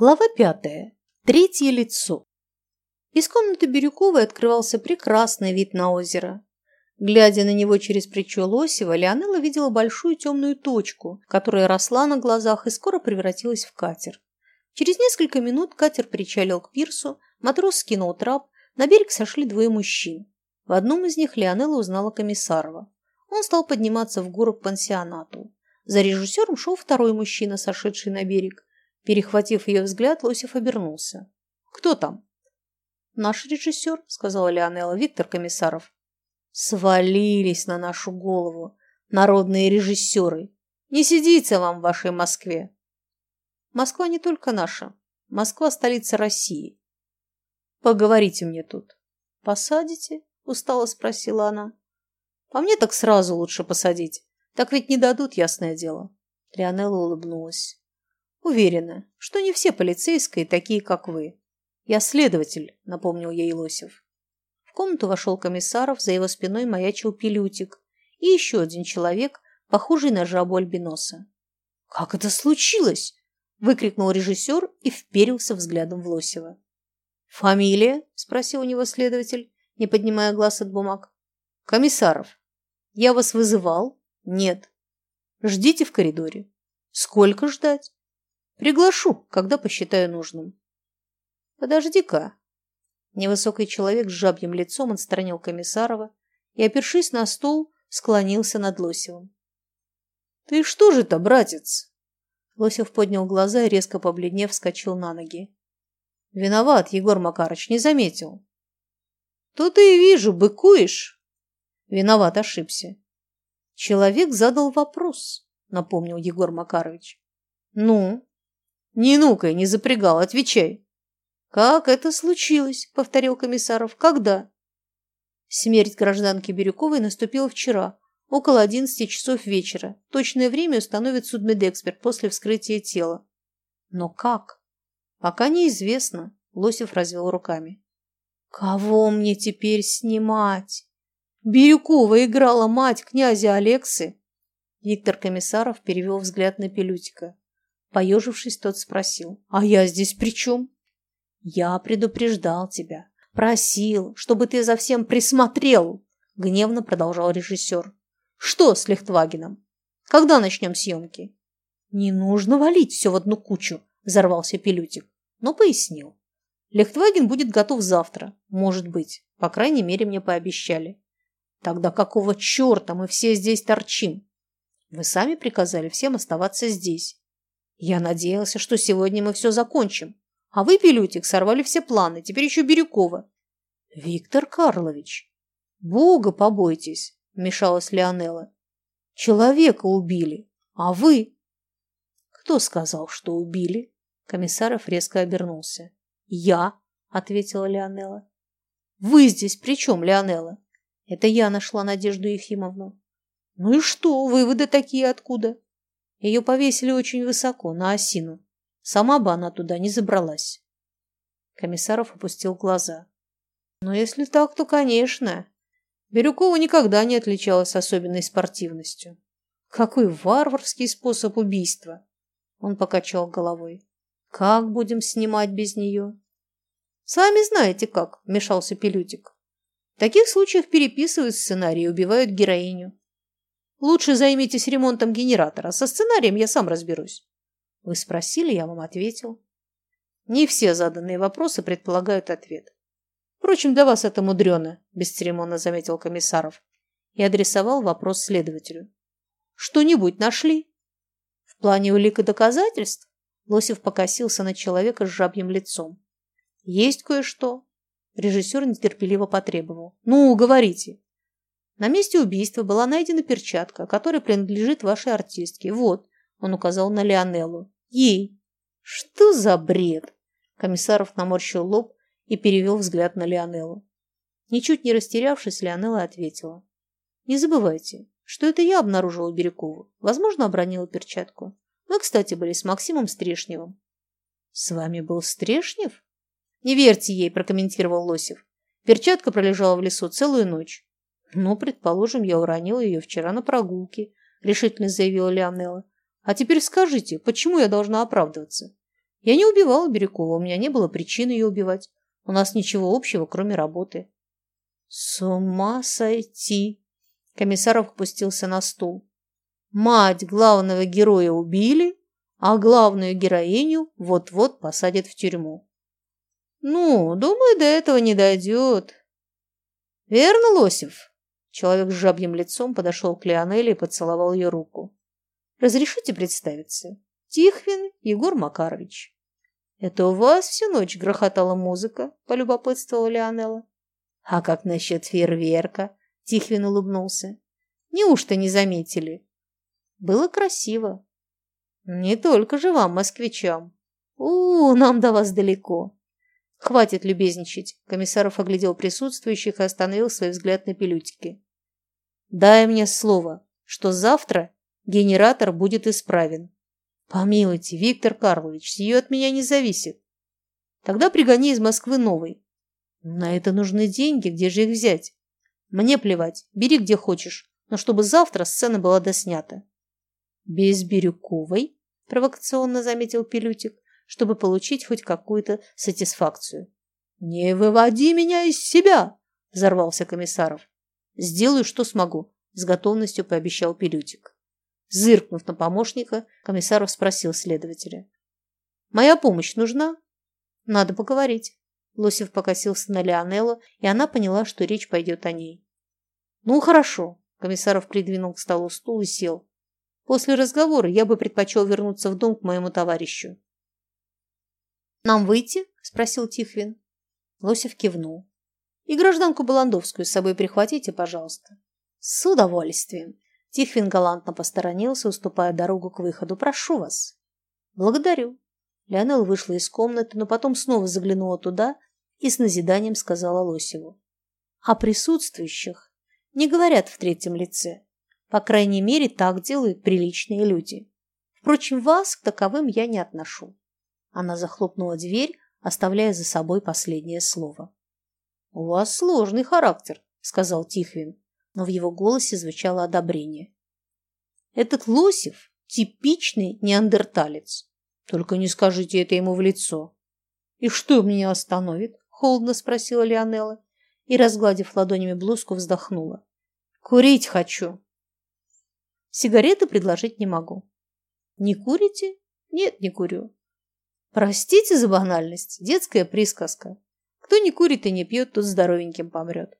Глава пятая. Третье лицо. Из комнаты Бирюковой открывался прекрасный вид на озеро. Глядя на него через плечо Лосева, Леонела видела большую темную точку, которая росла на глазах и скоро превратилась в катер. Через несколько минут катер причалил к пирсу, матрос скинул трап, на берег сошли двое мужчин. В одном из них Леонела узнала Комиссарова. Он стал подниматься в гору к пансионату. За режиссером шел второй мужчина, сошедший на берег. Перехватив ее взгляд, Лосев обернулся. «Кто там?» «Наш режиссер», — сказала Леонела, — «Виктор Комиссаров». «Свалились на нашу голову, народные режиссеры. Не сидится вам в вашей Москве». «Москва не только наша. Москва – столица России». «Поговорите мне тут». «Посадите?» – устало спросила она. «По мне так сразу лучше посадить. Так ведь не дадут, ясное дело». Леонела улыбнулась. Уверена, что не все полицейские такие, как вы. Я следователь, напомнил ей Лосев. В комнату вошел комиссаров, за его спиной маячил пилютик и еще один человек, похожий на жабу альбиноса. «Как это случилось?» – выкрикнул режиссер и вперился взглядом в Лосева. «Фамилия?» – спросил у него следователь, не поднимая глаз от бумаг. «Комиссаров. Я вас вызывал?» «Нет». «Ждите в коридоре». «Сколько ждать?» Приглашу, когда посчитаю нужным. Подожди-ка. Невысокий человек с жабьим лицом отстранил Комиссарова и, опершись на стол, склонился над Лосевым. Ты что же это, братец? Лосев поднял глаза и, резко побледнев, вскочил на ноги. Виноват, Егор Макарыч, не заметил. Тут и вижу, быкуешь. Виноват, ошибся. Человек задал вопрос, напомнил Егор Макарович. Ну, не ну-ка, не запрягал, отвечай. Как это случилось? Повторил Комиссаров. Когда? Смерть гражданки Бирюковой наступила вчера, около одиннадцати часов вечера. Точное время установит судмедэксперт после вскрытия тела. Но как? Пока неизвестно. Лосев развел руками. Кого мне теперь снимать? Бирюкова играла мать князя Алексы. Виктор Комиссаров перевел взгляд на Пилютика. Поежившись, тот спросил. «А я здесь при чем?» «Я предупреждал тебя. Просил, чтобы ты за всем присмотрел!» Гневно продолжал режиссер. «Что с Лихтвагеном? Когда начнем съемки?» «Не нужно валить все в одну кучу», – взорвался Пилютик, но пояснил. «Лихтваген будет готов завтра, может быть. По крайней мере, мне пообещали. Тогда какого черта мы все здесь торчим? Вы сами приказали всем оставаться здесь. Я надеялся, что сегодня мы все закончим. А вы, Пилютик, сорвали все планы. Теперь еще Бирюкова. Виктор Карлович, Бога побойтесь, вмешалась Леонела. Человека убили. А вы? Кто сказал, что убили? Комиссаров резко обернулся. Я, ответила Леонела. Вы здесь при чем, Леонела? Это я нашла Надежду Ефимовну. Ну и что, выводы такие откуда? Ее повесили очень высоко, на осину. Сама бы она туда не забралась. Комиссаров опустил глаза. Но если так, то, конечно. Бирюкова никогда не отличалась особенной спортивностью. Какой варварский способ убийства! Он покачал головой. Как будем снимать без нее? Сами знаете как, вмешался Пилютик. В таких случаях переписывают сценарий и убивают героиню. Лучше займитесь ремонтом генератора. Со сценарием я сам разберусь. Вы спросили, я вам ответил. Не все заданные вопросы предполагают ответ. Впрочем, для вас это мудрено, бесцеремонно заметил Комиссаров и адресовал вопрос следователю. Что-нибудь нашли? В плане улик и доказательств? Лосев покосился на человека с жабьим лицом. Есть кое-что. Режиссер нетерпеливо потребовал. Ну, говорите. На месте убийства была найдена перчатка, которая принадлежит вашей артистке. Вот, он указал на Леонеллу. Ей. Что за бред? Комиссаров наморщил лоб и перевел взгляд на Леонеллу. Ничуть не растерявшись, Леонелла ответила. Не забывайте, что это я обнаружила Бирюкову. Возможно, обронила перчатку. Мы, кстати, были с Максимом Стрешневым. С вами был Стрешнев? Не верьте ей, прокомментировал Лосев. Перчатка пролежала в лесу целую ночь. «Ну, предположим, я уронила ее вчера на прогулке», – решительно заявила Леонелла. «А теперь скажите, почему я должна оправдываться? Я не убивала Бирюкова, у меня не было причин ее убивать. У нас ничего общего, кроме работы. С ума сойти! Комиссаров опустился на стул. Мать главного героя убили, а главную героиню вот-вот посадят в тюрьму. Ну, думаю, до этого не дойдет. Верно, Лосев? Человек с жабьим лицом подошел к Леонеле и поцеловал ее руку. Разрешите представиться? Тихвин Егор Макарович. Это у вас всю ночь грохотала музыка, полюбопытствовала Леонела. А как насчет фейерверка? Тихвин улыбнулся. Неужто не заметили? Было красиво. Не только же вам, москвичам. У, нам до вас далеко. Хватит любезничать. Комиссаров оглядел присутствующих и остановил свой взгляд на пилютике. Дай мне слово, что завтра генератор будет исправен. Помилуйте, Виктор Карлович, сие от меня не зависит. Тогда пригони из Москвы новый. На это нужны деньги, где же их взять? Мне плевать, бери где хочешь, но чтобы завтра сцена была доснята. Без Бирюковой, провокационно заметил Пилютик, чтобы получить хоть какую-то сатисфакцию. Не выводи меня из себя, взорвался Комиссаров. Сделаю, что смогу, с готовностью пообещал Пилютик. Зыркнув на помощника, Комиссаров спросил следователя. «Моя помощь нужна?» «Надо поговорить». Лосев покосился на Леонеллу, и она поняла, что речь пойдет о ней. «Ну, хорошо», – Комиссаров придвинул к столу стул и сел. «После разговора я бы предпочел вернуться в дом к моему товарищу». «Нам выйти?» – спросил Тихвин. Лосев кивнул. «И гражданку Баландовскую с собой прихватите, пожалуйста». «С удовольствием». Тихвин галантно посторонился, уступая дорогу к выходу. «Прошу вас». «Благодарю». Леонел вышла из комнаты, но потом снова заглянула туда и с назиданием сказала Лосеву. «О присутствующих не говорят в третьем лице. По крайней мере, так делают приличные люди. Впрочем, вас к таковым я не отношу». Она захлопнула дверь, оставляя за собой последнее слово. «У вас сложный характер», — сказал Тихвин, но в его голосе звучало одобрение. «Этот Лосев — типичный неандерталец. Только не скажите это ему в лицо». «И что меня остановит?» холодно спросила Леонела и, разгладив ладонями блузку, вздохнула. Курить хочу. Сигареты предложить не могу. Не курите? Нет, не курю. Простите за банальность, детская присказка. Кто не курит и не пьет, тот здоровеньким помрет.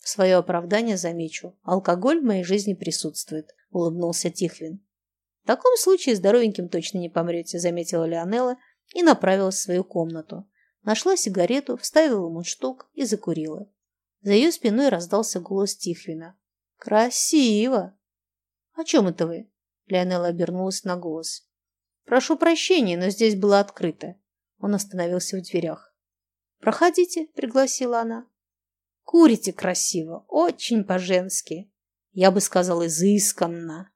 В свое оправдание замечу. Алкоголь в моей жизни присутствует, улыбнулся Тихвин. В таком случае здоровеньким точно не помрете, заметила Леонела и направилась в свою комнату. Нашла сигарету, вставила мундштук и закурила. За ее спиной раздался голос Тихвина. «Красиво!» «О чем это вы?» Леонела обернулась на голос. «Прошу прощения, но здесь было открыто». Он остановился в дверях. «Проходите», — пригласила она. «Курите красиво, очень по-женски. Я бы сказала, изысканно».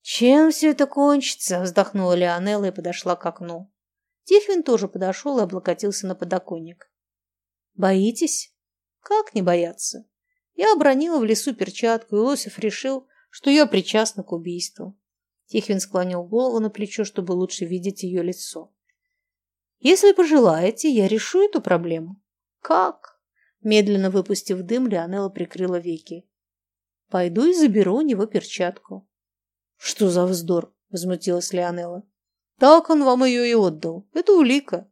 «Чем все это кончится?» — вздохнула Леонела и подошла к окну. Тихвин тоже подошел и облокотился на подоконник. «Боитесь?» «Как не бояться?» Я обронила в лесу перчатку, и Лосев решил, что я причастна к убийству. Тихвин склонил голову на плечо, чтобы лучше видеть ее лицо. «Если пожелаете, я решу эту проблему». «Как?» Медленно выпустив дым, Леонела прикрыла веки. «Пойду и заберу у него перчатку». «Что за вздор?» – возмутилась Леонела. Так он вам ее и отдал. Это улика.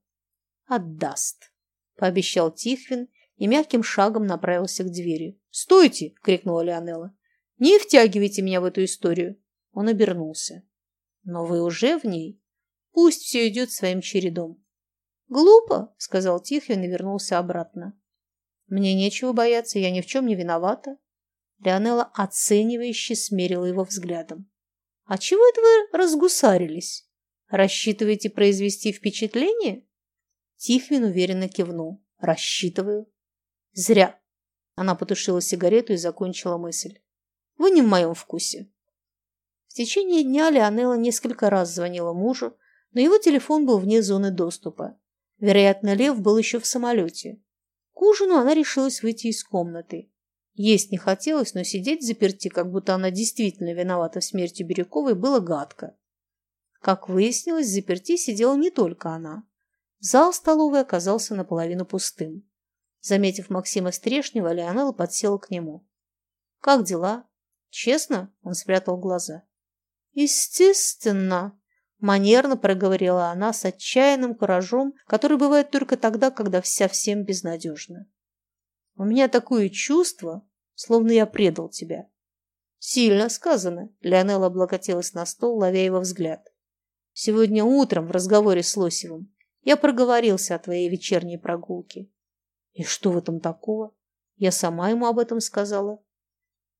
Отдаст, пообещал Тихвин и мягким шагом направился к двери. «Стойте!» — крикнула Леонела. «Не втягивайте меня в эту историю!» Он обернулся. «Но вы уже в ней? Пусть все идет своим чередом». «Глупо!» — сказал Тихвин и вернулся обратно. «Мне нечего бояться, я ни в чем не виновата». Леонела оценивающе смерила его взглядом. «А чего это вы разгусарились?» Рассчитываете произвести впечатление? Тихвин уверенно кивнул. Рассчитываю. Зря. Она потушила сигарету и закончила мысль. Вы не в моем вкусе. В течение дня Леонела несколько раз звонила мужу, но его телефон был вне зоны доступа. Вероятно, Лев был еще в самолете. К ужину она решилась выйти из комнаты. Есть не хотелось, но сидеть заперти, как будто она действительно виновата в смерти Бирюковой, было гадко. Как выяснилось, заперти сидела не только она. Зал столовой оказался наполовину пустым. Заметив Максима Стрешнева, Леонела подсела к нему. «Как дела?» «Честно?» – он спрятал глаза. «Естественно!» – манерно проговорила она с отчаянным куражом, который бывает только тогда, когда вся всем безнадежна. «У меня такое чувство, словно я предал тебя». «Сильно сказано», – Леонела облокотилась на стол, ловя его взгляд. «Сегодня утром в разговоре с Лосевым я проговорился о твоей вечерней прогулке. И что в этом такого? Я сама ему об этом сказала.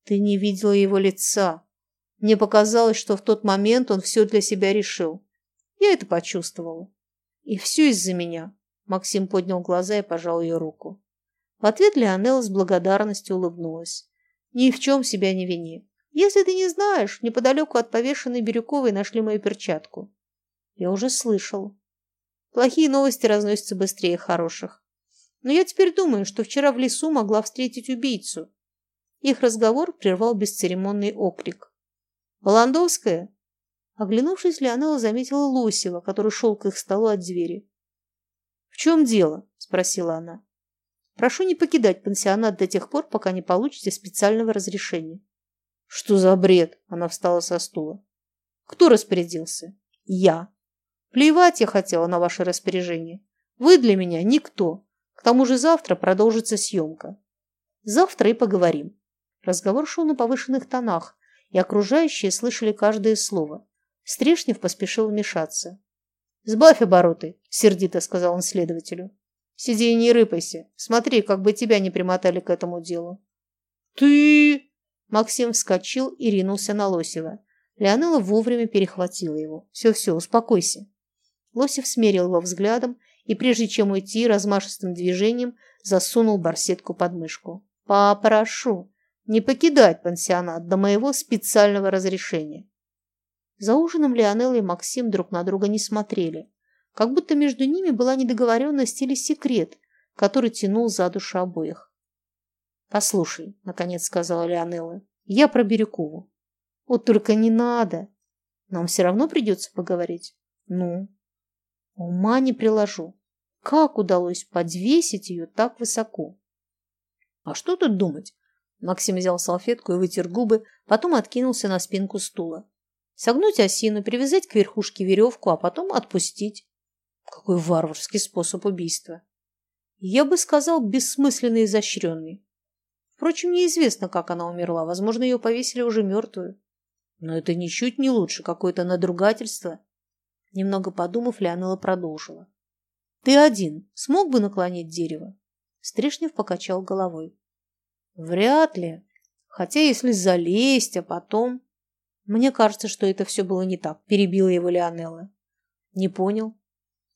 Ты не видела его лица. Мне показалось, что в тот момент он все для себя решил. Я это почувствовала. И все из-за меня. Максим поднял глаза и пожал ее руку. В ответ Леонела с благодарностью улыбнулась. Ни в чем себя не вини. Если ты не знаешь, неподалеку от повешенной Бирюковой нашли мою перчатку. Я уже слышала. Плохие новости разносятся быстрее хороших. Но я теперь думаю, что вчера в лесу могла встретить убийцу. Их разговор прервал бесцеремонный окрик. «Воландовская?» Оглянувшись, Леонела заметила Лосева, который шел к их столу от двери. «В чем дело?» – спросила она. «Прошу не покидать пансионат до тех пор, пока не получите специального разрешения». «Что за бред?» – она встала со стула. «Кто распорядился?» «Я». Плевать я хотела на ваше распоряжение. Вы для меня никто. К тому же завтра продолжится съемка. Завтра и поговорим. Разговор шел на повышенных тонах, и окружающие слышали каждое слово. Стрешнев поспешил вмешаться. «Сбавь обороты», — сердито сказал он следователю. «Сиди и не рыпайся. Смотри, как бы тебя не примотали к этому делу». «Ты...» Максим вскочил и ринулся на Лосева. Леонела вовремя перехватила его. «Все-все, успокойся. Лосев смерил его взглядом и, прежде чем уйти, размашистым движением засунул барсетку под мышку. «Попрошу не покидать пансионат до моего специального разрешения». За ужином Леонелла и Максим друг на друга не смотрели, как будто между ними была недоговоренность или секрет, который тянул за душу обоих. «Послушай», — наконец сказала Леонелла, — «я про Бирюкову». «Вот только не надо. Нам все равно придется поговорить». «Ну, Ума не приложу. Как удалось подвесить ее так высоко? А что тут думать? Максим взял салфетку и вытер губы, потом откинулся на спинку стула. Согнуть осину, привязать к верхушке веревку, а потом отпустить. Какой варварский способ убийства. Я бы сказал, бессмысленно изощренный. Впрочем, неизвестно, как она умерла. Возможно, ее повесили уже мертвую. Но это ничуть не лучше какое-то надругательство. Немного подумав, Леонела продолжила. «Ты один смог бы наклонить дерево?» Стришнев покачал головой. «Вряд ли. Хотя если залезть, а потом...» «Мне кажется, что это все было не так», – перебила его Леонела. «Не понял.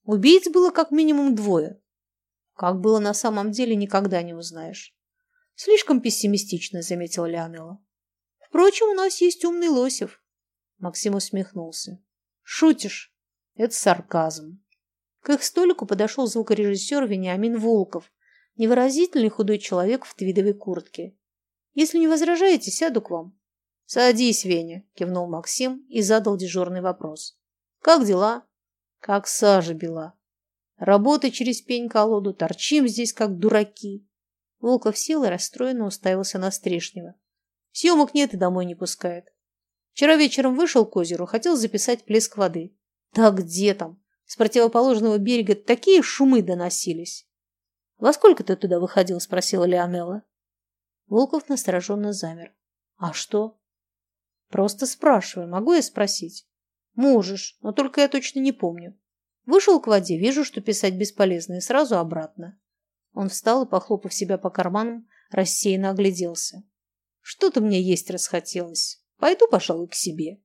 Убийц было как минимум двое. Как было на самом деле, никогда не узнаешь». «Слишком пессимистично», – заметила Леонела. «Впрочем, у нас есть умный Лосев». Максим усмехнулся. «Шутишь?» Это сарказм. К их столику подошел звукорежиссер Вениамин Волков, невыразительный худой человек в твидовой куртке. «Если не возражаете, сяду к вам». «Садись, Веня», – кивнул Максим и задал дежурный вопрос. «Как дела?» «Как сажа бела. Работай через пень-колоду, торчим здесь, как дураки». Волков сел и расстроенно уставился на Стрешнева. «Съемок нет и домой не пускает. Вчера вечером вышел к озеру, хотел записать плеск воды. Да где там? С противоположного берега такие шумы доносились. «Во сколько ты туда выходил?» – спросила Леонелла. Волков настороженно замер. «А что?» «Просто спрашиваю. Могу я спросить?» «Можешь, но только я точно не помню. Вышел к воде, вижу, что писать бесполезно, и сразу обратно». Он встал и, похлопав себя по карманам, рассеянно огляделся. «Что-то мне есть расхотелось. Пойду, пожалуй, к себе».